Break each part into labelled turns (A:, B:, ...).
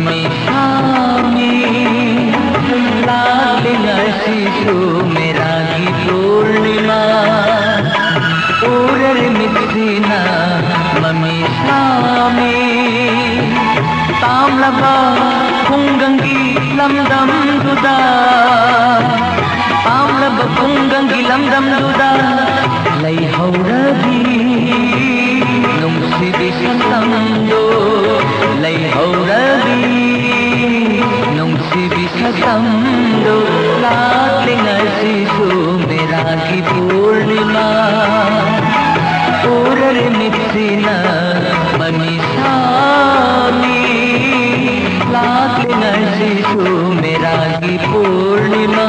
A: हामी लालिन शिशु मेरा की पूर्णिमा पूरर मिथिना ममी स्वामी ताम्लबा कुंगंगी लमदम दुदा ताम्लबा कुंगंगी लमदम दुदा लै हौरदी नुमसिदि संतम दो दैहौरवी नोंसिबि सामदो लातिङसिसु मेरागी पूर्णिमा। पूररि मिप्सिन मनिसामी लातिङसिसु मेरागी पूर्णिमा।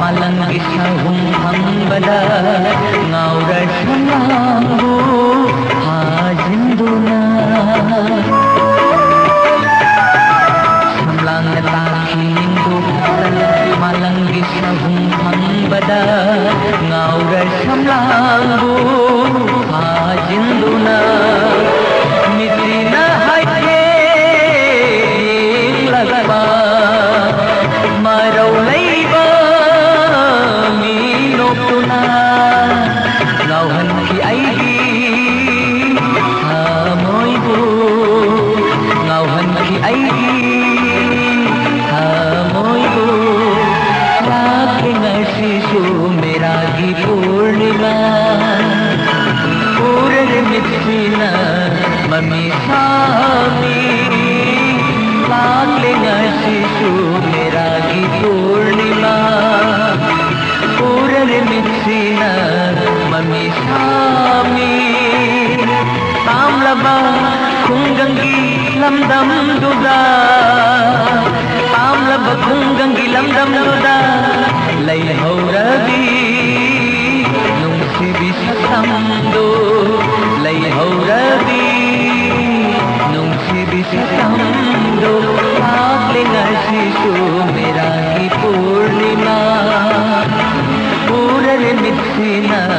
A: मलंग हम बदा नाउ रश नांगू मम्मी सामी लागले शिशु मेरा की पूर्णिमा पूरन मिथिना मम्मी सामी तामलबा बखूँगी लमदम दुदा। पामल बखूँगी लमदम दुदा। लई हो रवि दो। लई हो रवि नुमसी बिसम दो। आगले नशिशु मेरा की पूर्णिमा। पूरर मिथिना